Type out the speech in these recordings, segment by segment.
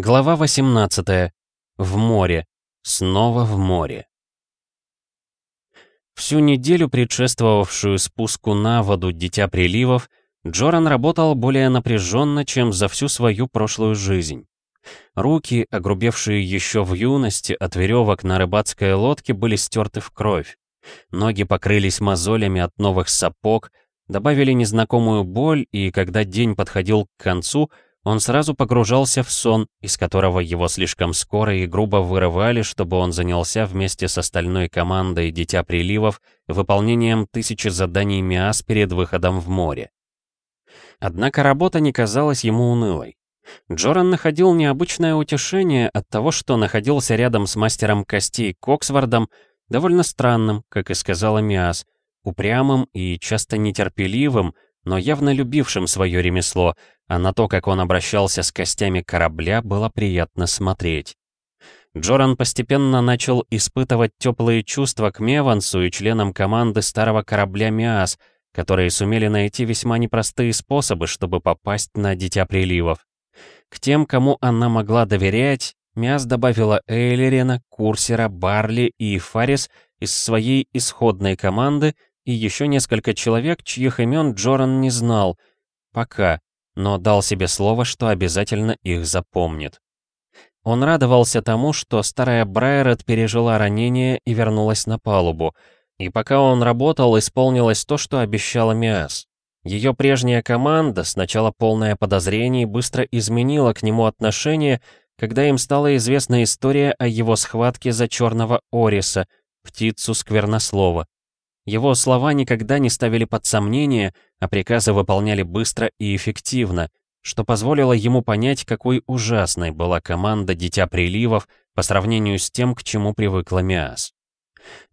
Глава 18. В море. Снова в море. Всю неделю, предшествовавшую спуску на воду Дитя Приливов, Джоран работал более напряженно, чем за всю свою прошлую жизнь. Руки, огрубевшие еще в юности от веревок на рыбацкой лодке, были стерты в кровь. Ноги покрылись мозолями от новых сапог, добавили незнакомую боль, и когда день подходил к концу — он сразу погружался в сон, из которого его слишком скоро и грубо вырывали, чтобы он занялся вместе с остальной командой «Дитя приливов» выполнением тысячи заданий МИАС перед выходом в море. Однако работа не казалась ему унылой. Джоран находил необычное утешение от того, что находился рядом с мастером костей Коксвардом, довольно странным, как и сказала Миас, упрямым и часто нетерпеливым, но явно любившим свое ремесло, а на то, как он обращался с костями корабля, было приятно смотреть. Джоран постепенно начал испытывать теплые чувства к Мевансу и членам команды старого корабля Миас, которые сумели найти весьма непростые способы, чтобы попасть на Дитя Приливов. К тем, кому она могла доверять, Миас добавила Эйлерена, Курсера, Барли и Фарис из своей исходной команды и еще несколько человек, чьих имен Джоран не знал. Пока но дал себе слово, что обязательно их запомнит. Он радовался тому, что старая Брайерет пережила ранение и вернулась на палубу, и пока он работал, исполнилось то, что обещала Миас. Ее прежняя команда, сначала полная подозрений, быстро изменила к нему отношение, когда им стала известна история о его схватке за черного Ориса, птицу сквернослова. Его слова никогда не ставили под сомнение, а приказы выполняли быстро и эффективно, что позволило ему понять, какой ужасной была команда Дитя Приливов по сравнению с тем, к чему привыкла Миас.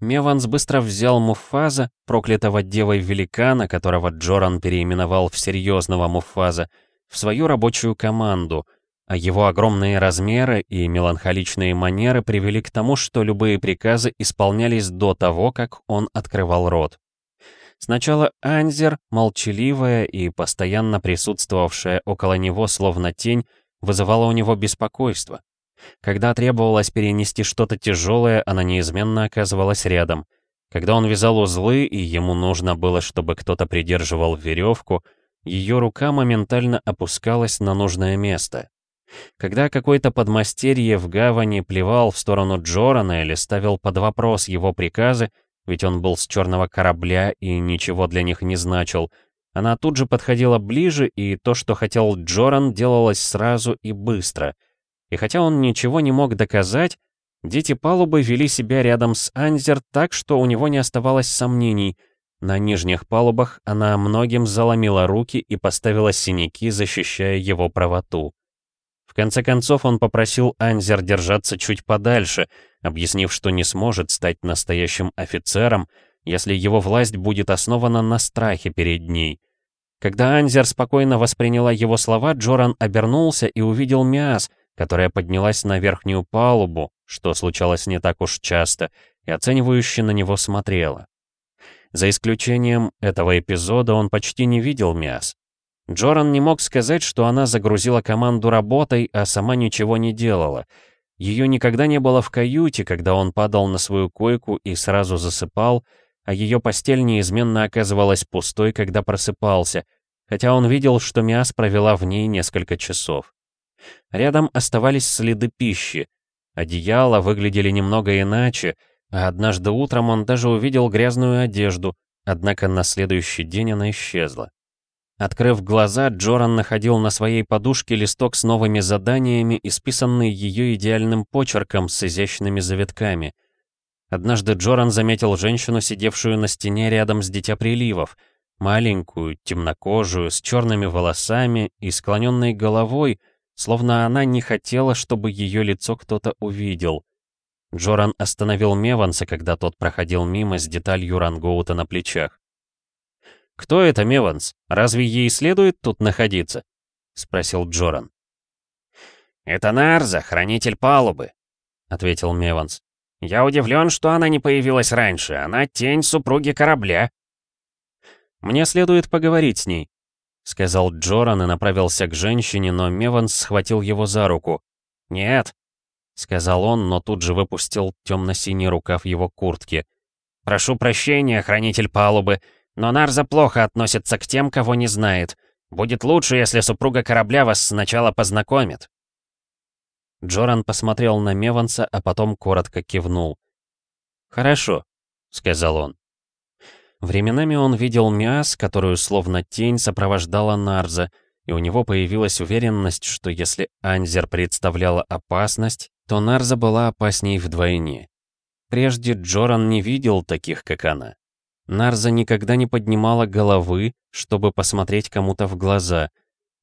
Меванс быстро взял Муфаза, проклятого девой великана, которого Джоран переименовал в серьезного Муфаза, в свою рабочую команду, а его огромные размеры и меланхоличные манеры привели к тому, что любые приказы исполнялись до того, как он открывал рот. Сначала Анзер, молчаливая и постоянно присутствовавшая около него словно тень, вызывала у него беспокойство. Когда требовалось перенести что-то тяжелое, она неизменно оказывалась рядом. Когда он вязал узлы, и ему нужно было, чтобы кто-то придерживал веревку, ее рука моментально опускалась на нужное место. Когда какой-то подмастерье в гавани плевал в сторону Джорана или ставил под вопрос его приказы, ведь он был с черного корабля и ничего для них не значил, она тут же подходила ближе, и то, что хотел Джоран, делалось сразу и быстро. И хотя он ничего не мог доказать, дети палубы вели себя рядом с Анзер так, что у него не оставалось сомнений. На нижних палубах она многим заломила руки и поставила синяки, защищая его правоту конце концов он попросил Анзер держаться чуть подальше, объяснив, что не сможет стать настоящим офицером, если его власть будет основана на страхе перед ней. Когда Анзер спокойно восприняла его слова, Джоран обернулся и увидел Миас, которая поднялась на верхнюю палубу, что случалось не так уж часто, и оценивающе на него смотрела. За исключением этого эпизода он почти не видел Миас. Джоран не мог сказать, что она загрузила команду работой, а сама ничего не делала. Ее никогда не было в каюте, когда он падал на свою койку и сразу засыпал, а ее постель неизменно оказывалась пустой, когда просыпался, хотя он видел, что Миас провела в ней несколько часов. Рядом оставались следы пищи. Одеяла выглядели немного иначе, а однажды утром он даже увидел грязную одежду, однако на следующий день она исчезла. Открыв глаза, Джоран находил на своей подушке листок с новыми заданиями, исписанный ее идеальным почерком с изящными завитками. Однажды Джоран заметил женщину, сидевшую на стене рядом с Дитя Приливов, маленькую, темнокожую, с черными волосами и склоненной головой, словно она не хотела, чтобы ее лицо кто-то увидел. Джоран остановил Меванса, когда тот проходил мимо с деталью рангоута на плечах. «Кто это Меванс? Разве ей следует тут находиться?» — спросил Джоран. «Это Нарза, хранитель палубы», — ответил Меванс. «Я удивлен, что она не появилась раньше. Она тень супруги корабля». «Мне следует поговорить с ней», — сказал Джоран и направился к женщине, но Меванс схватил его за руку. «Нет», — сказал он, но тут же выпустил темно-синий рукав его куртки. «Прошу прощения, хранитель палубы, но Нарза плохо относится к тем, кого не знает. Будет лучше, если супруга корабля вас сначала познакомит». Джоран посмотрел на Меванса, а потом коротко кивнул. «Хорошо», — сказал он. Временами он видел Миас, которую словно тень сопровождала Нарза, и у него появилась уверенность, что если Анзер представляла опасность, то Нарза была опасней вдвойне. Прежде Джоран не видел таких, как она. Нарза никогда не поднимала головы, чтобы посмотреть кому-то в глаза.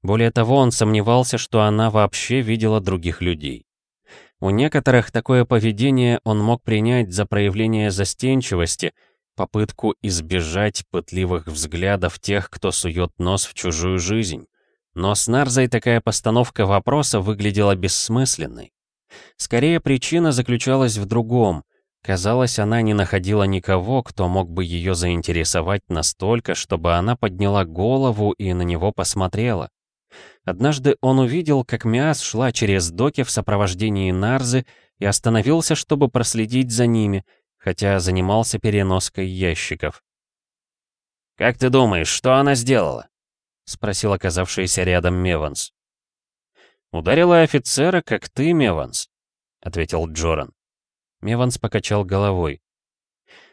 Более того, он сомневался, что она вообще видела других людей. У некоторых такое поведение он мог принять за проявление застенчивости, попытку избежать пытливых взглядов тех, кто сует нос в чужую жизнь. Но с Нарзой такая постановка вопроса выглядела бессмысленной. Скорее, причина заключалась в другом. Казалось, она не находила никого, кто мог бы ее заинтересовать настолько, чтобы она подняла голову и на него посмотрела. Однажды он увидел, как Миас шла через доки в сопровождении Нарзы и остановился, чтобы проследить за ними, хотя занимался переноской ящиков. «Как ты думаешь, что она сделала?» — спросил оказавшийся рядом Меванс. «Ударила офицера, как ты, Меванс», — ответил Джоран. Меванс покачал головой.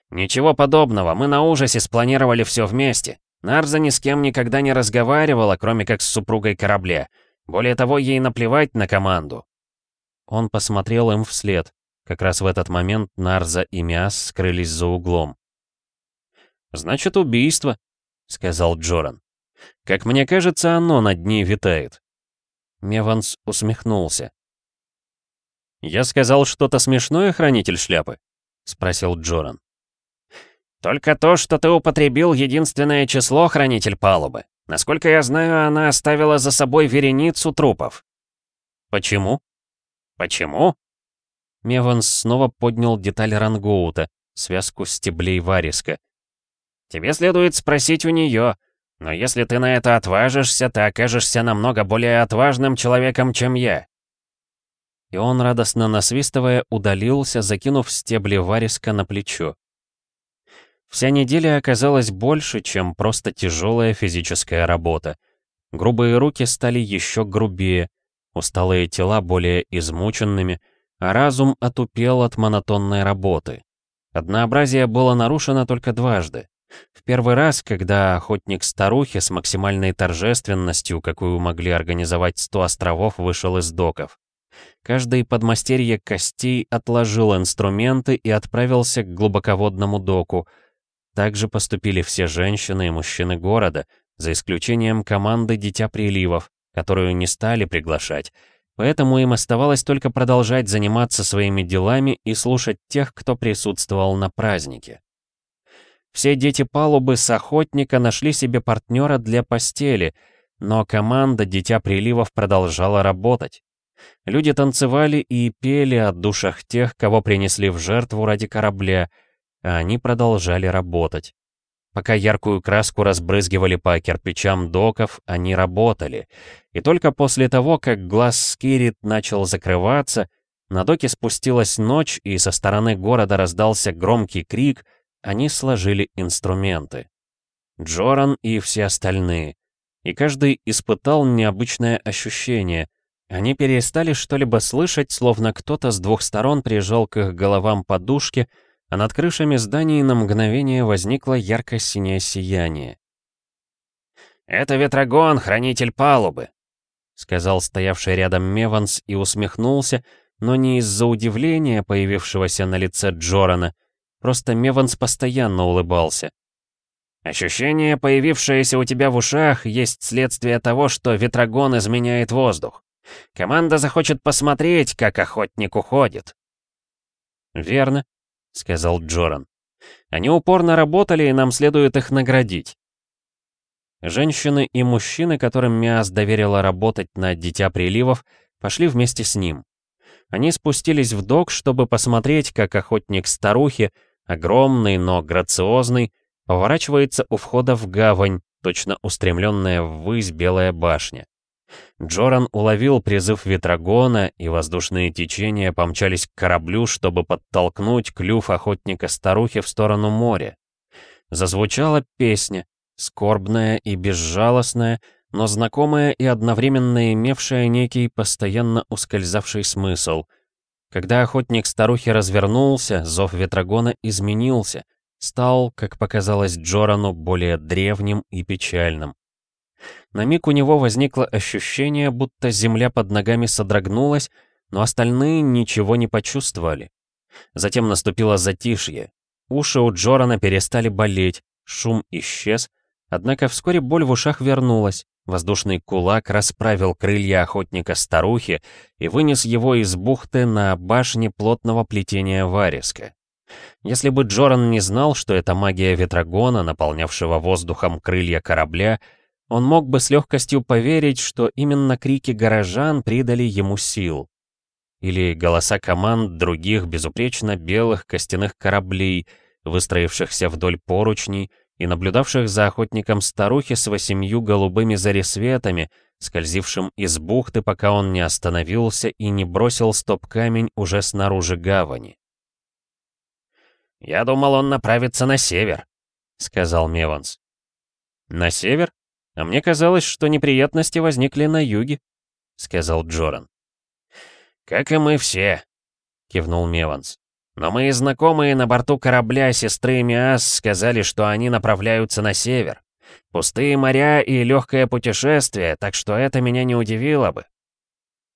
«Ничего подобного, мы на ужасе спланировали все вместе. Нарза ни с кем никогда не разговаривала, кроме как с супругой корабля. Более того, ей наплевать на команду». Он посмотрел им вслед. Как раз в этот момент Нарза и Миас скрылись за углом. «Значит, убийство», — сказал Джоран. «Как мне кажется, оно над ней витает». Меванс усмехнулся. «Я сказал что-то смешное, хранитель шляпы?» — спросил Джоран. «Только то, что ты употребил единственное число, хранитель палубы. Насколько я знаю, она оставила за собой вереницу трупов». «Почему?» «Почему?» Меванс снова поднял деталь рангоута, связку стеблей вариска. «Тебе следует спросить у нее. Но если ты на это отважишься, ты окажешься намного более отважным человеком, чем я и он, радостно насвистывая, удалился, закинув стебли вариска на плечо. Вся неделя оказалась больше, чем просто тяжелая физическая работа. Грубые руки стали еще грубее, усталые тела более измученными, а разум отупел от монотонной работы. Однообразие было нарушено только дважды. В первый раз, когда охотник старухи с максимальной торжественностью, какую могли организовать сто островов, вышел из доков. Каждый подмастерье костей отложил инструменты и отправился к глубоководному доку. Так же поступили все женщины и мужчины города, за исключением команды «Дитя приливов», которую не стали приглашать. Поэтому им оставалось только продолжать заниматься своими делами и слушать тех, кто присутствовал на празднике. Все дети палубы с охотника нашли себе партнера для постели, но команда «Дитя приливов» продолжала работать. Люди танцевали и пели о душах тех, кого принесли в жертву ради корабля, а они продолжали работать. Пока яркую краску разбрызгивали по кирпичам доков, они работали. И только после того, как глаз Скирит начал закрываться, на доке спустилась ночь, и со стороны города раздался громкий крик, они сложили инструменты. Джоран и все остальные. И каждый испытал необычное ощущение — они перестали что-либо слышать, словно кто-то с двух сторон прижал к их головам подушки, а над крышами зданий на мгновение возникло ярко-синее сияние. «Это Ветрогон, хранитель палубы», — сказал стоявший рядом Меванс и усмехнулся, но не из-за удивления, появившегося на лице Джорана. Просто Меванс постоянно улыбался. «Ощущение, появившееся у тебя в ушах, есть следствие того, что Ветрогон изменяет воздух. Команда захочет посмотреть, как охотник уходит». «Верно», — сказал Джоран. «Они упорно работали, и нам следует их наградить». Женщины и мужчины, которым Миас доверила работать на Дитя Приливов, пошли вместе с ним. Они спустились в док, чтобы посмотреть, как охотник старухи, огромный, но грациозный, поворачивается у входа в гавань, точно устремленная ввысь белая башня. Джоран уловил призыв Ветрогона, и воздушные течения помчались к кораблю, чтобы подтолкнуть клюв охотника-старухи в сторону моря. Зазвучала песня, скорбная и безжалостная, но знакомая и одновременно имевшая некий постоянно ускользавший смысл. Когда охотник старухи развернулся, зов Ветрогона изменился, стал, как показалось Джорану, более древним и печальным. На миг у него возникло ощущение, будто земля под ногами содрогнулась, но остальные ничего не почувствовали. Затем наступило затишье. Уши у Джорана перестали болеть, шум исчез, однако вскоре боль в ушах вернулась. Воздушный кулак расправил крылья охотника-старухи и вынес его из бухты на башне плотного плетения вариска. Если бы Джоран не знал, что это магия ветрогона, наполнявшего воздухом крылья корабля, он мог бы с легкостью поверить, что именно крики горожан придали ему сил. Или голоса команд других безупречно белых костяных кораблей, выстроившихся вдоль поручней и наблюдавших за охотником старухи с восемью голубыми заресветами, скользившим из бухты, пока он не остановился и не бросил стоп-камень уже снаружи гавани. «Я думал, он направится на север», — сказал Меванс. «На север?» «А мне казалось, что неприятности возникли на юге», — сказал Джоран. «Как и мы все», — кивнул Меванс. «Но мои знакомые на борту корабля сестры Миас сказали, что они направляются на север. Пустые моря и легкое путешествие, так что это меня не удивило бы».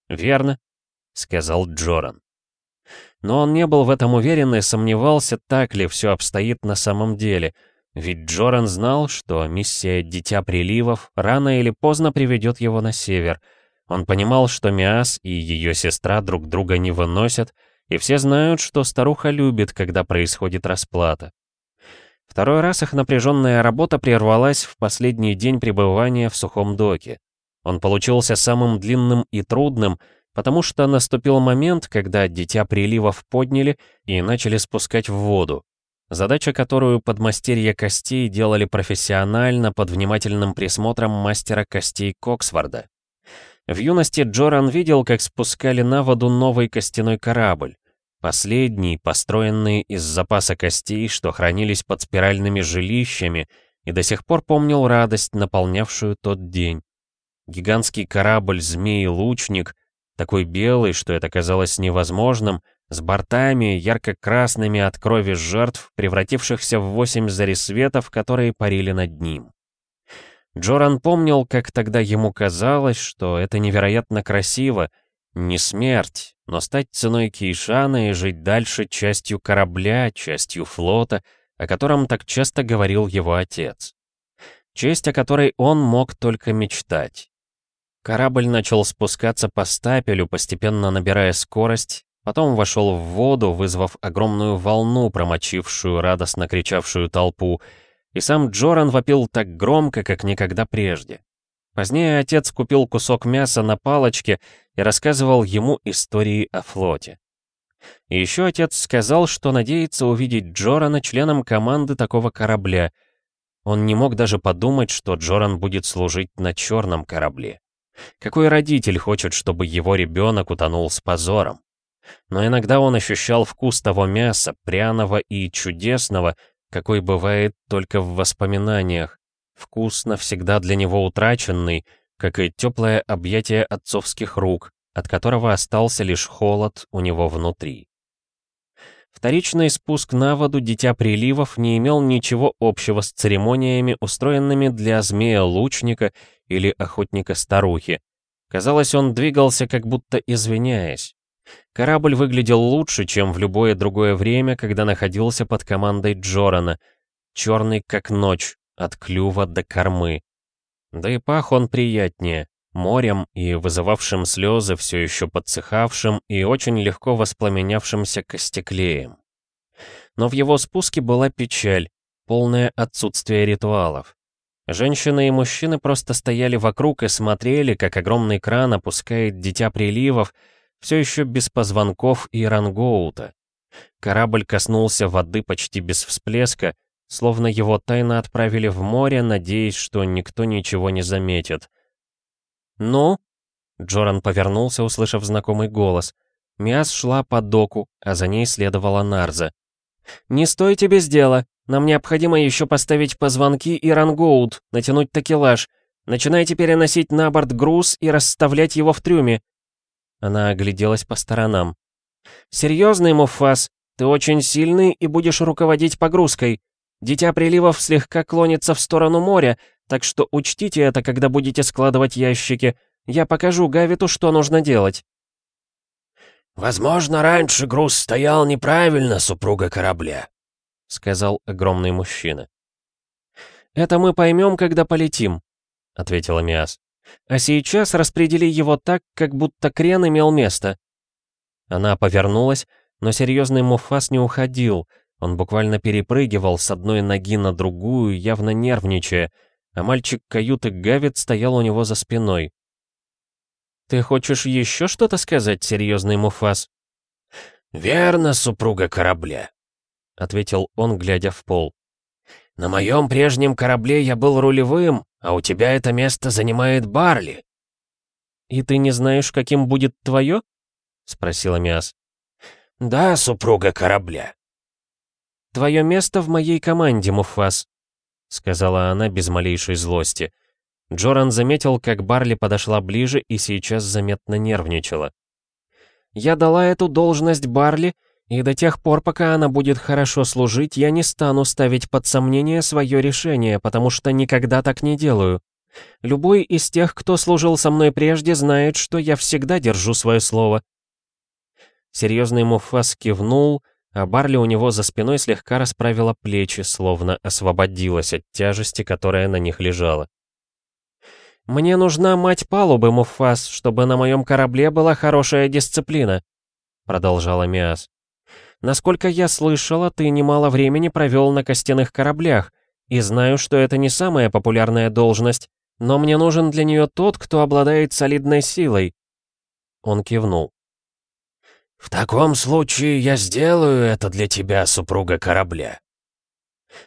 «Верно», — сказал Джоран. Но он не был в этом уверен и сомневался, так ли все обстоит на самом деле — ведь Джоран знал, что миссия Дитя Приливов рано или поздно приведет его на север. Он понимал, что Миас и ее сестра друг друга не выносят, и все знают, что старуха любит, когда происходит расплата. Второй раз их напряженная работа прервалась в последний день пребывания в сухом доке. Он получился самым длинным и трудным, потому что наступил момент, когда Дитя Приливов подняли и начали спускать в воду. Задача, которую подмастерья костей делали профессионально под внимательным присмотром мастера костей Коксфорда. В юности Джоран видел, как спускали на воду новый костяной корабль. Последний, построенный из запаса костей, что хранились под спиральными жилищами, и до сих пор помнил радость, наполнявшую тот день. Гигантский корабль «Змей-лучник», такой белый, что это казалось невозможным, с бортами, ярко-красными от крови жертв, превратившихся в восемь зарисветов, которые парили над ним. Джоран помнил, как тогда ему казалось, что это невероятно красиво, не смерть, но стать ценой Кейшана и жить дальше частью корабля, частью флота, о котором так часто говорил его отец. Честь, о которой он мог только мечтать. Корабль начал спускаться по стапелю, постепенно набирая скорость, Потом вошел в воду, вызвав огромную волну, промочившую радостно кричавшую толпу, и сам Джоран вопил так громко, как никогда прежде. Позднее отец купил кусок мяса на палочке и рассказывал ему истории о флоте. И еще отец сказал, что надеется увидеть Джорана членом команды такого корабля. Он не мог даже подумать, что Джоран будет служить на черном корабле. Какой родитель хочет, чтобы его ребенок утонул с позором? Но иногда он ощущал вкус того мяса, пряного и чудесного, какой бывает только в воспоминаниях, вкус навсегда для него утраченный, как и теплое объятие отцовских рук, от которого остался лишь холод у него внутри. Вторичный спуск на воду Дитя Приливов не имел ничего общего с церемониями, устроенными для змея-лучника или охотника-старухи. Казалось, он двигался, как будто извиняясь. Корабль выглядел лучше, чем в любое другое время, когда находился под командой Джорана. Черный как ночь, от клюва до кормы. Да и пах он приятнее, морем и вызывавшим слезы все еще подсыхавшим и очень легко воспламенявшимся костеклеем. Но в его спуске была печаль, полное отсутствие ритуалов. Женщины и мужчины просто стояли вокруг и смотрели, как огромный кран опускает дитя приливов, все еще без позвонков и рангоута. Корабль коснулся воды почти без всплеска, словно его тайно отправили в море, надеясь, что никто ничего не заметит. «Ну?» Джоран повернулся, услышав знакомый голос. Миас шла по доку, а за ней следовала Нарза. «Не стойте без дела. Нам необходимо еще поставить позвонки и рангоут, натянуть такелаж. Начинайте переносить на борт груз и расставлять его в трюме». Она огляделась по сторонам. «Серьезный, Муфас, ты очень сильный и будешь руководить погрузкой. Дитя приливов слегка клонится в сторону моря, так что учтите это, когда будете складывать ящики. Я покажу Гавиту, что нужно делать». «Возможно, раньше груз стоял неправильно, супруга корабля», — сказал огромный мужчина. «Это мы поймем, когда полетим», — ответила Миас. «А сейчас распредели его так, как будто крен имел место». Она повернулась, но серьезный Муфас не уходил. Он буквально перепрыгивал с одной ноги на другую, явно нервничая, а мальчик каюты Гавит стоял у него за спиной. «Ты хочешь еще что-то сказать, серьезный Муфас?» «Верно, супруга корабля», — ответил он, глядя в пол. «На моем прежнем корабле я был рулевым, а у тебя это место занимает Барли». «И ты не знаешь, каким будет твое?» — спросила Миас. «Да, супруга корабля». «Твое место в моей команде, Муфас», — сказала она без малейшей злости. Джоран заметил, как Барли подошла ближе и сейчас заметно нервничала. «Я дала эту должность Барли, и до тех пор, пока она будет хорошо служить, я не стану ставить под сомнение свое решение, потому что никогда так не делаю. Любой из тех, кто служил со мной прежде, знает, что я всегда держу свое слово». Серьезный Муфас кивнул, а Барли у него за спиной слегка расправила плечи, словно освободилась от тяжести, которая на них лежала. «Мне нужна мать палубы, Муфас, чтобы на моем корабле была хорошая дисциплина», — продолжала Миас. «Насколько я слышала, ты немало времени провел на костяных кораблях, и знаю, что это не самая популярная должность, но мне нужен для нее тот, кто обладает солидной силой». Он кивнул. «В таком случае я сделаю это для тебя, супруга корабля».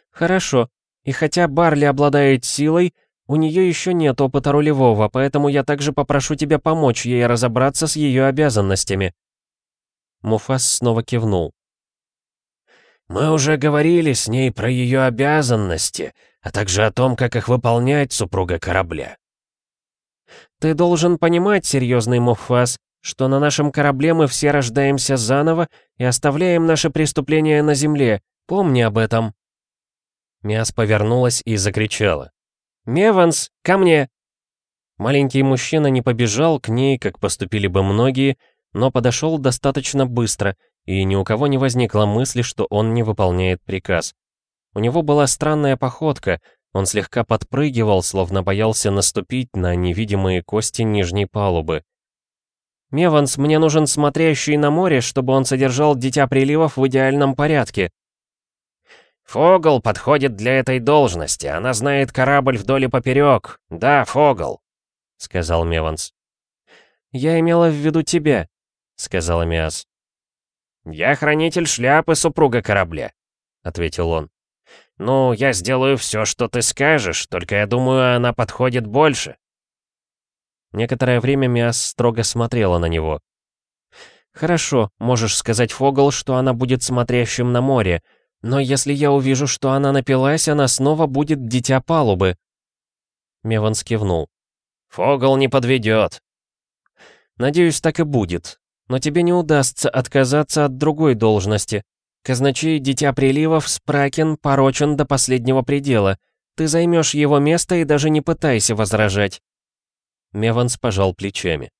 «Хорошо, и хотя Барли обладает силой, у нее еще нет опыта рулевого, поэтому я также попрошу тебя помочь ей разобраться с ее обязанностями». Муфас снова кивнул. «Мы уже говорили с ней про ее обязанности, а также о том, как их выполнять, супруга корабля». «Ты должен понимать, серьезный Муфас, что на нашем корабле мы все рождаемся заново и оставляем наши преступления на земле. Помни об этом». Миас повернулась и закричала. «Меванс, ко мне!» Маленький мужчина не побежал к ней, как поступили бы многие, но подошел достаточно быстро, и ни у кого не возникло мысли, что он не выполняет приказ. У него была странная походка, он слегка подпрыгивал, словно боялся наступить на невидимые кости нижней палубы. «Меванс, мне нужен смотрящий на море, чтобы он содержал Дитя Приливов в идеальном порядке», «Фогл подходит для этой должности. Она знает корабль вдоль и поперек. Да, Фогл», — сказал Меванс. «Я имела в виду тебя», — сказала Миас. «Я хранитель шляпы супруга корабля», — ответил он. «Ну, я сделаю все, что ты скажешь, только я думаю, она подходит больше». Некоторое время Миас строго смотрела на него. «Хорошо, можешь сказать Фогл, что она будет смотрящим на море, но если я увижу, что она напилась, она снова будет дитя палубы». Меванс кивнул. «Фогл не подведет». «Надеюсь, так и будет. Но тебе не удастся отказаться от другой должности. Казначей Дитя Приливов Спракен порочен до последнего предела. Ты займешь его место и даже не пытайся возражать». Меванс пожал плечами.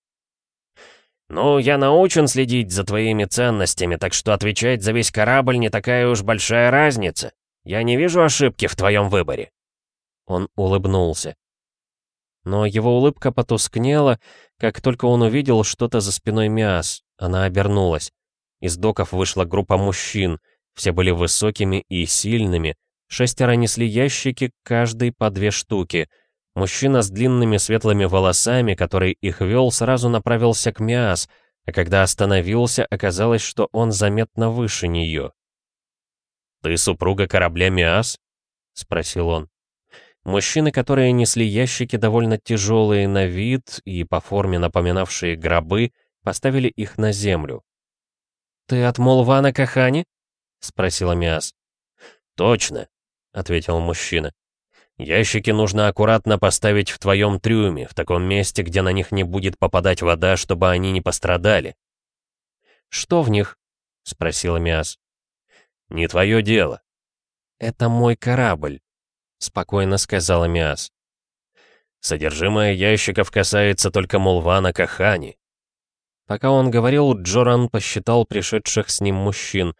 «Ну, я научен следить за твоими ценностями, так что отвечать за весь корабль не такая уж большая разница. Я не вижу ошибки в твоем выборе». Он улыбнулся. Но его улыбка потускнела, как только он увидел что-то за спиной Миас. Она обернулась. Из доков вышла группа мужчин. Все были высокими и сильными. Шестеро несли ящики, каждый по две штуки — Мужчина с длинными светлыми волосами, который их вел, сразу направился к Миас, а когда остановился, оказалось, что он заметно выше нее. «Ты супруга корабля Миас?» — спросил он. Мужчины, которые несли ящики довольно тяжелые на вид и по форме напоминавшие гробы, поставили их на землю. «Ты от Молвана Кахани?» — спросила Миас. «Точно», — ответил мужчина. «Ящики нужно аккуратно поставить в твоем трюме, в таком месте, где на них не будет попадать вода, чтобы они не пострадали». «Что в них?» — спросила Миас. «Не твое дело». «Это мой корабль», — спокойно сказала Миас. «Содержимое ящиков касается только Мулвана Кахани». Пока он говорил, Джоран посчитал пришедших с ним мужчин.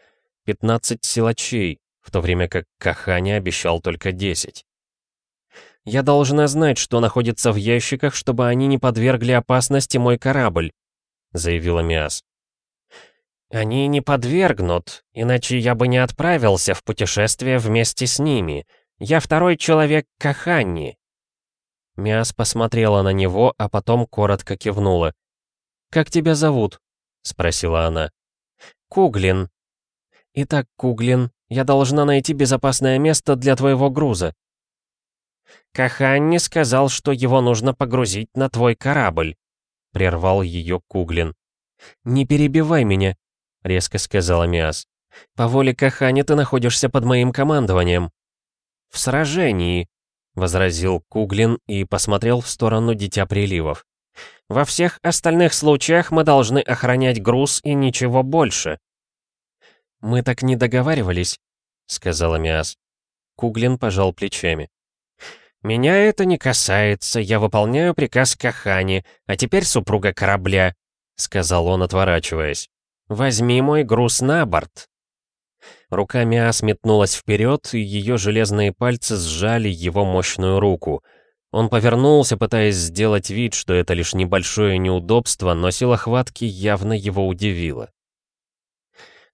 Пятнадцать силачей, в то время как Кахани обещал только десять. «Я должна знать, что находится в ящиках, чтобы они не подвергли опасности мой корабль», — заявила Миас. «Они не подвергнут, иначе я бы не отправился в путешествие вместе с ними. Я второй человек Каханни». Миас посмотрела на него, а потом коротко кивнула. «Как тебя зовут?» — спросила она. «Куглин». «Итак, Куглин, я должна найти безопасное место для твоего груза». «Каханни сказал, что его нужно погрузить на твой корабль», — прервал ее Куглин. «Не перебивай меня», — резко сказала Миас. «По воле Кахани ты находишься под моим командованием». «В сражении», — возразил Куглин и посмотрел в сторону Дитя Приливов. «Во всех остальных случаях мы должны охранять груз и ничего больше». «Мы так не договаривались», — сказала Миас. Куглин пожал плечами. «Меня это не касается, я выполняю приказ Кахани, а теперь супруга корабля», — сказал он, отворачиваясь. «Возьми мой груз на борт». Рука Миас метнулась вперед, и ее железные пальцы сжали его мощную руку. Он повернулся, пытаясь сделать вид, что это лишь небольшое неудобство, но сила хватки явно его удивила.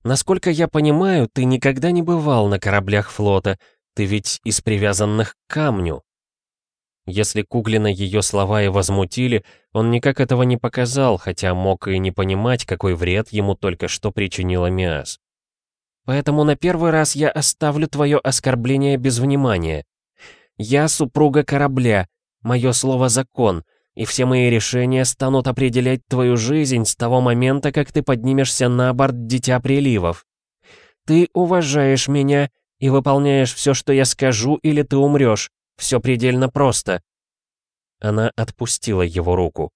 «Насколько я понимаю, ты никогда не бывал на кораблях флота. Ты ведь из привязанных к камню». Если Куглина ее слова и возмутили, он никак этого не показал, хотя мог и не понимать, какой вред ему только что причинила Миас. Поэтому на первый раз я оставлю твое оскорбление без внимания. Я супруга корабля, мое слово закон, и все мои решения станут определять твою жизнь с того момента, как ты поднимешься на борт Дитя Приливов. Ты уважаешь меня и выполняешь все, что я скажу, или ты умрешь. Все предельно просто. Она отпустила его руку.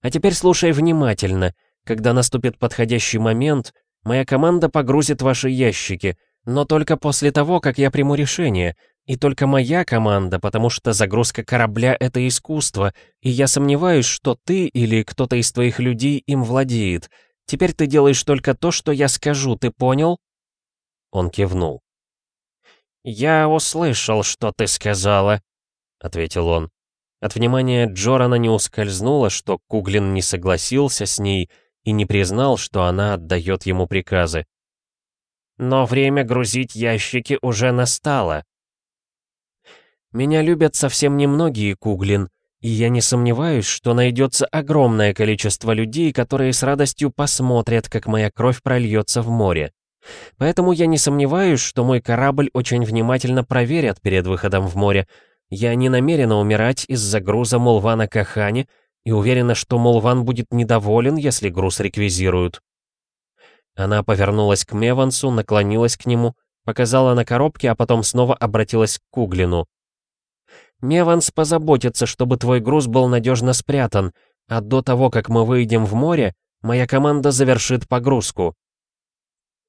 А теперь слушай внимательно. Когда наступит подходящий момент, Моя команда погрузит ваши ящики, но только после того, как я приму решение. И только моя команда, потому что загрузка корабля — это искусство, и я сомневаюсь, что ты или кто-то из твоих людей им владеет. Теперь ты делаешь только то, что я скажу, ты понял?» Он кивнул. «Я услышал, что ты сказала», — ответил он. От внимания Джорана не ускользнуло, что Куглин не согласился с ней, и не признал, что она отдает ему приказы. «Но время грузить ящики уже настало». «Меня любят совсем немногие, Куглин, и я не сомневаюсь, что найдется огромное количество людей, которые с радостью посмотрят, как моя кровь прольется в море. Поэтому я не сомневаюсь, что мой корабль очень внимательно проверят перед выходом в море. Я не намерена умирать из-за груза Мулвана Кахани, и уверена, что Молван будет недоволен, если груз реквизируют. Она повернулась к Мевансу, наклонилась к нему, показала на коробке, а потом снова обратилась к Куглину. «Меванс позаботится, чтобы твой груз был надежно спрятан, а до того, как мы выйдем в море, моя команда завершит погрузку».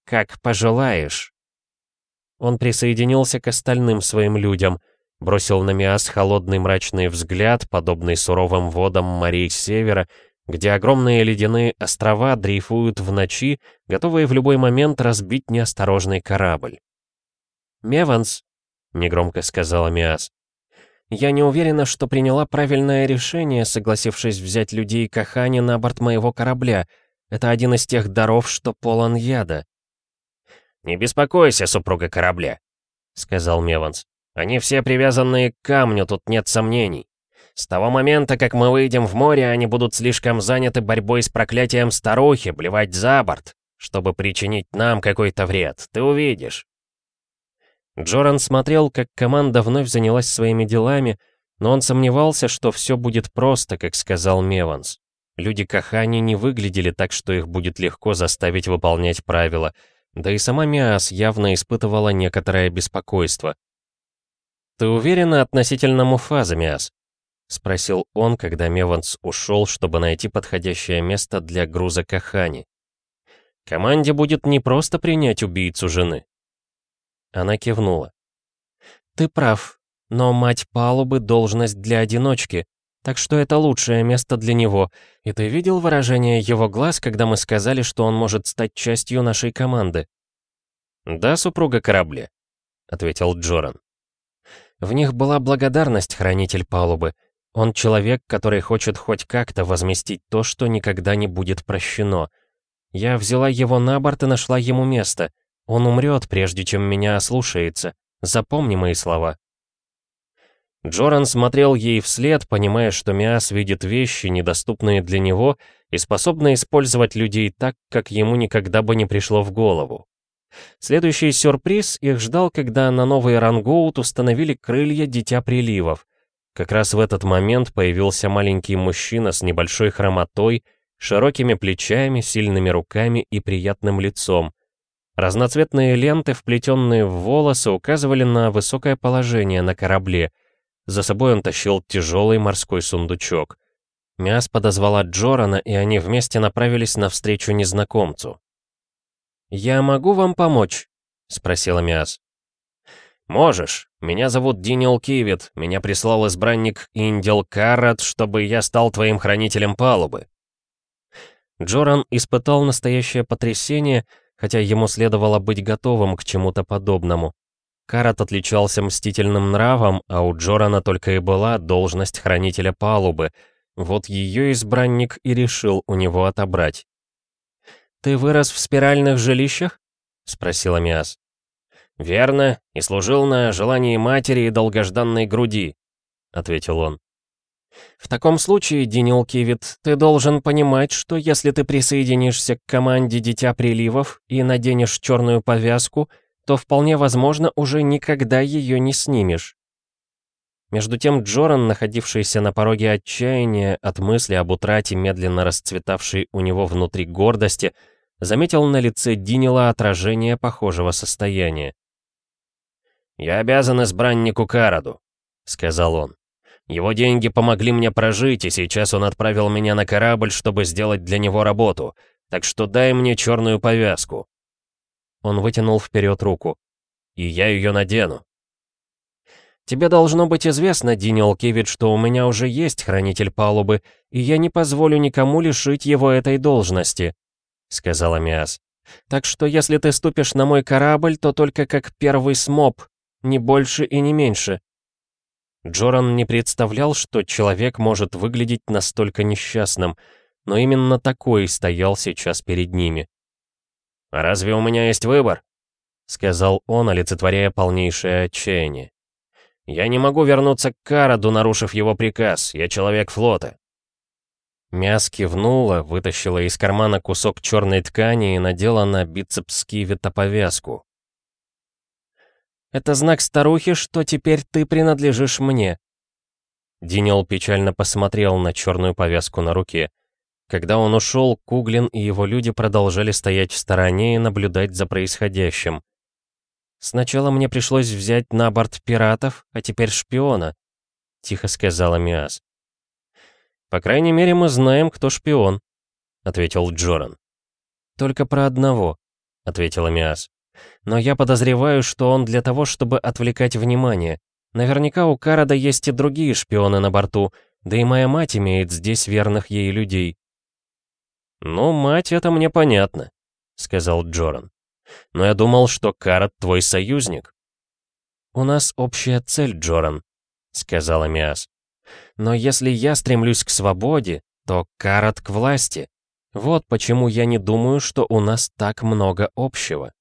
«Как пожелаешь». Он присоединился к остальным своим людям — бросил на Миас холодный мрачный взгляд, подобный суровым водам морей севера, где огромные ледяные острова дрейфуют в ночи, готовые в любой момент разбить неосторожный корабль. «Меванс», — негромко сказала Миас, — «я не уверена, что приняла правильное решение, согласившись взять людей Кахани на борт моего корабля. Это один из тех даров, что полон яда». «Не беспокойся, супруга корабля», — сказал Меванс. Они все привязанные к камню, тут нет сомнений. С того момента, как мы выйдем в море, они будут слишком заняты борьбой с проклятием старухи, блевать за борт, чтобы причинить нам какой-то вред. Ты увидишь. Джоран смотрел, как команда вновь занялась своими делами, но он сомневался, что все будет просто, как сказал Меванс. Люди Кахани не выглядели так, что их будет легко заставить выполнять правила, да и сама Миас явно испытывала некоторое беспокойство. «Ты уверена относительно Муфаза, Миас?» — спросил он, когда Меванс ушел, чтобы найти подходящее место для груза Кахани. «Команде будет не просто принять убийцу жены». Она кивнула. «Ты прав, но мать палубы — должность для одиночки, так что это лучшее место для него. И ты видел выражение его глаз, когда мы сказали, что он может стать частью нашей команды?» «Да, супруга корабля», — ответил Джоран. В них была благодарность, хранитель палубы. Он человек, который хочет хоть как-то возместить то, что никогда не будет прощено. Я взяла его на борт и нашла ему место. Он умрет, прежде чем меня ослушается. Запомни мои слова. Джоран смотрел ей вслед, понимая, что Миас видит вещи, недоступные для него, и способна использовать людей так, как ему никогда бы не пришло в голову. Следующий сюрприз их ждал, когда на новый рангоут установили крылья Дитя Приливов. Как раз в этот момент появился маленький мужчина с небольшой хромотой, широкими плечами, сильными руками и приятным лицом. Разноцветные ленты, вплетенные в волосы, указывали на высокое положение на корабле. За собой он тащил тяжелый морской сундучок. Мяс подозвала Джорана, и они вместе направились навстречу незнакомцу. «Я могу вам помочь?» — спросила Миас. «Можешь. Меня зовут Динил Кивит. Меня прислал избранник Индил Карат, чтобы я стал твоим хранителем палубы». Джоран испытал настоящее потрясение, хотя ему следовало быть готовым к чему-то подобному. Карат отличался мстительным нравом, а у Джорана только и была должность хранителя палубы. Вот ее избранник и решил у него отобрать. «Ты вырос в спиральных жилищах?» — спросила Миас. «Верно, и служил на желании матери и долгожданной груди», — ответил он. «В таком случае, Динил Кивит, ты должен понимать, что если ты присоединишься к команде Дитя Приливов и наденешь черную повязку, то вполне возможно уже никогда ее не снимешь». Между тем Джоран, находившийся на пороге отчаяния от мысли об утрате медленно расцветавшей у него внутри гордости, заметил на лице Динила отражение похожего состояния. «Я обязан избраннику Караду», — сказал он. «Его деньги помогли мне прожить, и сейчас он отправил меня на корабль, чтобы сделать для него работу, так что дай мне черную повязку». Он вытянул вперед руку. «И я ее надену». «Тебе должно быть известно, Динил Кивит, что у меня уже есть хранитель палубы, и я не позволю никому лишить его этой должности», — сказала Миас. «Так что если ты ступишь на мой корабль, то только как первый смоб, не больше и не меньше. Джоран не представлял, что человек может выглядеть настолько несчастным, но именно такой стоял сейчас перед ними. «А разве у меня есть выбор?» — сказал он, олицетворяя полнейшее отчаяние. «Я не могу вернуться к Караду, нарушив его приказ. Я человек флота». Мяс кивнула, вытащила из кармана кусок черной ткани и надела на бицепс Кивита повязку. Это знак старухи, что теперь ты принадлежишь мне». Динел печально посмотрел на черную повязку на руке. Когда он ушел, Куглин и его люди продолжали стоять в стороне и наблюдать за происходящим. «Сначала мне пришлось взять на борт пиратов, а теперь шпиона», — тихо сказала Миас. «По крайней мере, мы знаем, кто шпион», — ответил Джоран. «Только про одного», — ответила Миас. Но я подозреваю, что он для того, чтобы отвлекать внимание. Наверняка у Карада есть и другие шпионы на борту, да и моя мать имеет здесь верных ей людей. «Ну, мать, это мне понятно», — сказал Джоран. «Но я думал, что Карад твой союзник». «У нас общая цель, Джоран», — сказала Миас. «Но если я стремлюсь к свободе, то Карад к власти. Вот почему я не думаю, что у нас так много общего».